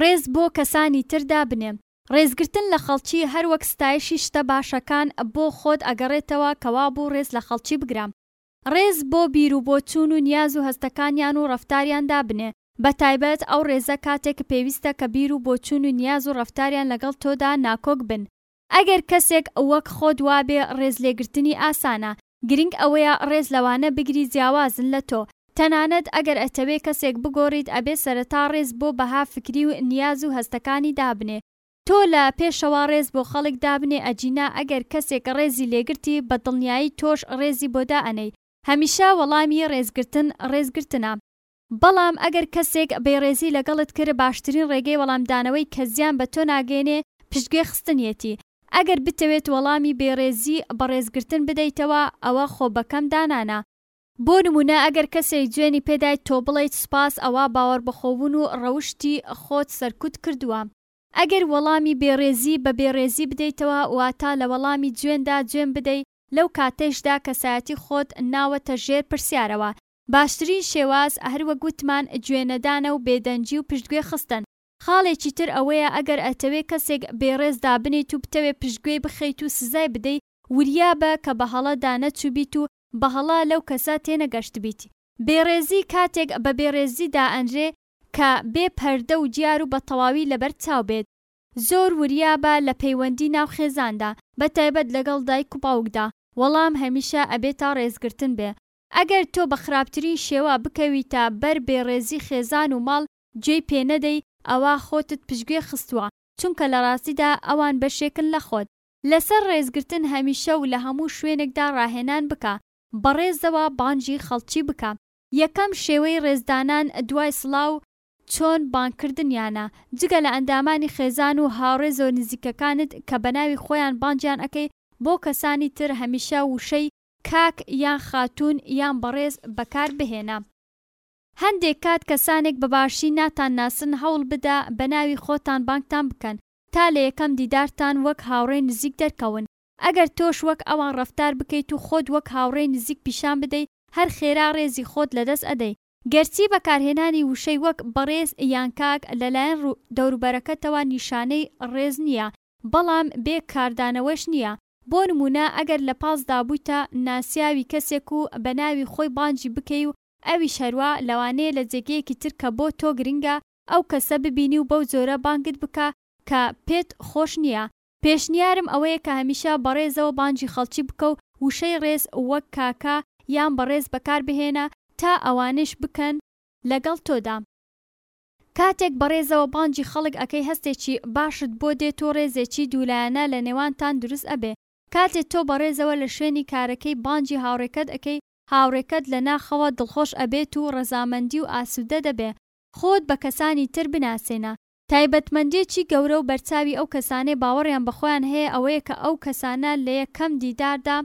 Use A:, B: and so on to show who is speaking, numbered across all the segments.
A: ڕێز بۆ کەسانی تر دابنێ. ڕێزگرتن لە خەڵکی هەر وەک ستایشی شتە باشەکان بۆ خۆت ئەگەڕێتەوە کە وابوو ڕێز لە خەڵکی بگرە. ڕێز بۆ بیر و بۆچوون و نیاز و هەستەکانیان و ڕەفتاریان دابنێ، بەتایبەت ئەو ڕێزە کاتێک پێویستە کە بیر و بۆچوون و نیاز و ڕەفتاریان لەگەڵ تۆدا ناکۆک بن. ئەگەر کەسێک وەک خۆت وابێ ڕێز لێگرتنی ئاسانە، گرنگ ئەوەیە ڕێز لەوانە بگری جیاوازن لە تۆ، تەنانەت ئەگەر ئەتەوێ کەسێک بگۆڕیت ئەبێ سەرەتا ڕێز بۆ بەها فکری و نیاز و هەستەکانی دابنێ تۆ لە پێشەوە ڕێز بۆ خەڵک دابنێ ئەگینا ئەگەر کەسێک ڕێزی لێگرتی بە دڵنیایی تۆش ڕێزی بۆ دائەنێی هەمیشە وەڵامی ڕێزگرتن ڕێزگرتنە. بەڵام ئەگەر کەسێک بێڕێزی لەگەڵت کرد باشترین ڕێگەی وەڵامدانەوەی کە زیان بە تۆ ناگەیەنێ پشتگوێ خستنیەتی، ئەگەر بتەوێت وەڵامی بێڕێزی بە ڕێزگرتن بدەیتەوە ئەوە خۆ بە کەم دانانە، بۆ نموونە ئەگەر کەسێک جوێنی پێدایت تۆ بڵێیت سوپاس ئەوا باوەڕبەخۆبوون و ڕەوشتی خۆت سەرکوت کردووە، ئەگەر وەڵامی بێڕێزی بە بێڕێزی بدەیتەوە واتە لە وەڵامی جوێندا جوێن بدەی لەو کاتەیشدا کەسایەتی خۆت ناوەتە ژێر پرسیارەوە باشترین شێواز هەر وەک وتمان گوێ نەدانە و بێدەنگی و پشتگوێ خستن. خاڵێکی تر ئەوەیە ئەگەر ئەتەوێ کەسێک بێ ڕێز دابنێیت و بتەوێ پشتگوێی بخەیت و سزای بدەی وریا بە کە بە هەڵە دا نەچووبیت و بە هەڵە لەو کەسە تێنەگەشتبیت. بێ ڕێزی کاتێک بە بێ ڕێزی دائەنرێ کە بێ پەردە و دیار و بە تەواوی لەبەر چاو بێت. زۆر وریا بە لە پەیوەندی ناو خێزاندا بە تایبەت لەگەڵ دایک و باوکدا وەڵام هەمیشە ئەبێ تا ڕێزگرتن بێ ئەگەر تۆ بە خراپترین شێوە بکەویتە بەر بێڕێزی خێزان و ماڵ گوێی پێ نەدەی ئەوا خۆتت پشگوێ خستووە چونکە لە ڕاستیدا ئەوان بەشێکن لە خۆت. لەسەر ڕێزگرتن هەمیشە و لە هەموو شوێنێکدا ڕاهێنان بکە بە ڕێزەوە بانگی خەڵکی بکە یەکەم شێوەی ڕێزدانان دوای سڵاو چۆن بانگ کردنیانە جگە لە ئەندامانی خێزان و هاوڕێ زۆرنزیکەکانت کە بەناوی خۆیان بانگیان ئەکەی بۆ کەسانی تر هەمیشە وشەی کاک یان خاتوون یان بەڕێز بەکار بهێنە. هەندێک کات کەسانێک بە باشی ناتان ناسن هەوڵ بدە بە ناوی خۆتان بانگتان بکەن تا لە یەکەم دیدارتان وەک هاوڕێی نزیک دەرکەون ئەگەر تۆش وەک ئەوان ڕەفتار بکەیت و خۆت وەک هاوڕێی نزیک پیشان بدەی هەر خێرا ڕێزی خۆت لە دەست ئەدەی گەرچی بەکارهێنانی وشەی وەک بەڕێز یان کاک لە لایەن دوروبەرەکەتەوە نیشانەی ڕێز نییە بەڵام بێ کاردانەوەش نییە بۆ نموونە ئەگەر لە پاسدا بوویتە ناسیاوی کەسێک و بە ناوی خۆی بانگی بکەی و ئەویش هەروا، لەوانەیە لە جێگەیەکی تر کە بۆ تۆ گرنگە ئەو کەسە ببینی و بەو جۆرە بانگت بکا کە پێت خۆش نییە. پێشنیارم ئەوەیە کە هەمیشە بە ڕێزەوە بانگی خەڵکی بکە و وشەی ڕێز وەک کاکە یان بەڕێز بەکاربهێنە تا ئەوانیش بکەن لەگەڵ تۆدا. کاتێک بەڕێزەوە بانگی خەڵک ئەکەی هەستێکی باشت بۆ دێت و ڕێزێکی دوولایەنە لە نێوانتان دروست ئەبێ، کاتێ تۆ بەڕێزەوە لە شوێنی کارەکەی بانگی هاوڕێکەت ئەکەی هاوڕێکەت لە ناخەوە دڵخۆش ئەبێت و ڕەزامەندی و ئاسوودە دەبێ، خۆت بە کەسانی تر بناسێنە. تایبەتمەندیێکی گەورە و بەرچاوی ئەو کەسانەی باوەڕیان بە خۆیان هەیە ئەوەیە کە ئەو کەسانە لە یەکەم دیداردا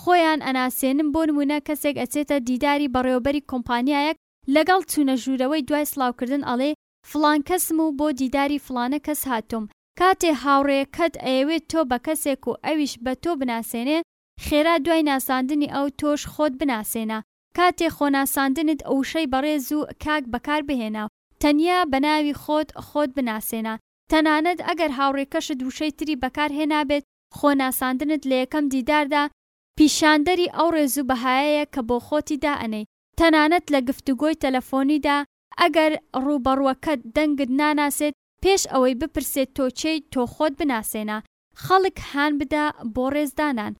A: خۆیان ئەناسێنن بۆ نموونە کەسێک ئەچێتە دیداری بەڕێوەبەری کۆمپانیایەک لەگەڵ چونە ژورەوەی دوای سڵاوکردن ئەڵێ فڵان کەسم و بۆ دیداری فڵانە کەس هاتوم کاتێ هاوڕێکەت ئەیەوێ تۆ بەکەسێک و ئەویش بەتۆ بناسێنێ خێرا دوای ناساندنی ئەو تۆش خۆت بناسێنە کاتێ خۆناساندنت وشەی بەڕێز و کاک بەکار بهێنە و تەنیا بەناوی خۆت خۆت بناسێنە تەنانەت ئەگەر هاوڕێکەشت وشەی تری بەکار هێنابێت خۆناساندنت لەیەکەم دیداردا پیشاندەری ئەو ڕێزو بەهایەیە کە بۆخۆتی دائەنێی تەنانەت لە گفتوگۆی تەلەفۆنیدا ئەگەر ڕووبەڕووەکەت دەنگت ناناسێت پێش ئەوەی بپرسێت تۆ کێیت تۆ خۆت بناسێنە خەڵک هان بدە بۆ ڕێزدانان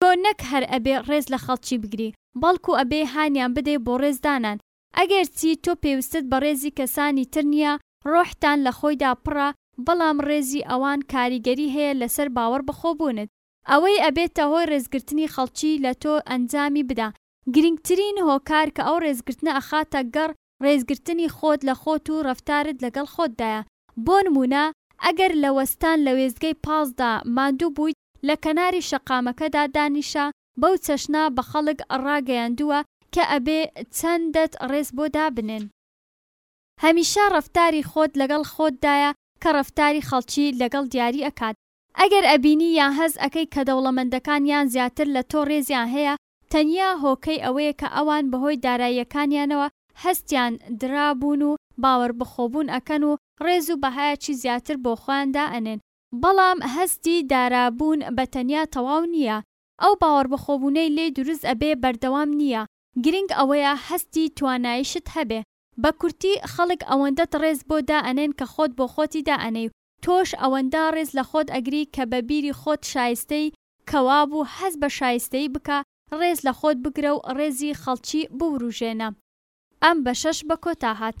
A: تۆ نەک هەر ئەبێ ڕێز لە خەڵکی بگری بەڵکو ئەبێ هانیان بدەی بۆ ڕێزدانان ئەگەرچی تۆ پێوستت بە ڕێزی کەسانی تر نیە ڕۆحتان لە خۆیدا پڕە بەڵام ڕێزی ئەوان کاریگەری هەیە لەسەر باوەڕبەخۆبوونت ئەوەی ئەبێتە هۆی ڕێزگرتنی خەڵکی لە تۆ ئەنجامی بدا گرنگترین هۆکار کە ئەو ڕێزگرتنە ئەخاتە گەڕ ڕێزگرتنی خۆت لە خۆت و ڕەفتارت لەگەڵ خۆتدایە، بۆ نموونە ئەگەر لە وەستان لە وێستگەی پاسدا ماندوو بوویت لە کەناری شەقامەکەدا دانیشە، بەو چەشنە بە خەڵک ڕاگەیاندووە کە ئەبێ چەندت ڕێز بۆ دابنێن. هەمیشە ڕەفتاری خۆت لەگەڵ خۆتدایە کە ڕەفتاری خەڵکی لەگەڵ دیاری ئەکات، ئەگەر ئەبینی یان هەست ئەکەی کە دەوڵەمەندەکان یان زیاتر لە تۆ ڕێزیان هەیە تەنیا هۆکەی ئەوەیە کە ئەوان بەهۆی داراییەکانیانەوە هەستیان درابوون و باوەربخۆبوون ئەکەن و ڕێز و بەهایەچی زیاتر بۆ خۆیان دائەنێن، بەڵام هەستی دارابوون بە تەنیا تەواو نییە، ئەو باوەڕبەخۆبوونەی لێی دروست ئەبێ بەردەوام نییە، گرنگ ئەوەیە هەستی توانایشت هەبێ، بە کورتی خەڵک ئەوەندەت ڕێز بۆ دائەنێن کە خۆت بۆ خۆتی دائەنێی و تۆش ئەوەندا ڕێز لە خۆت ئەگری کە بە بیری خۆت شایستەی کەوابوو حەز بە شایستەیی بکە، ڕێز لە خۆت بگرە و ڕێزی خەڵکی بوروژێنە. ئەم بەشەش بە کۆتا هات.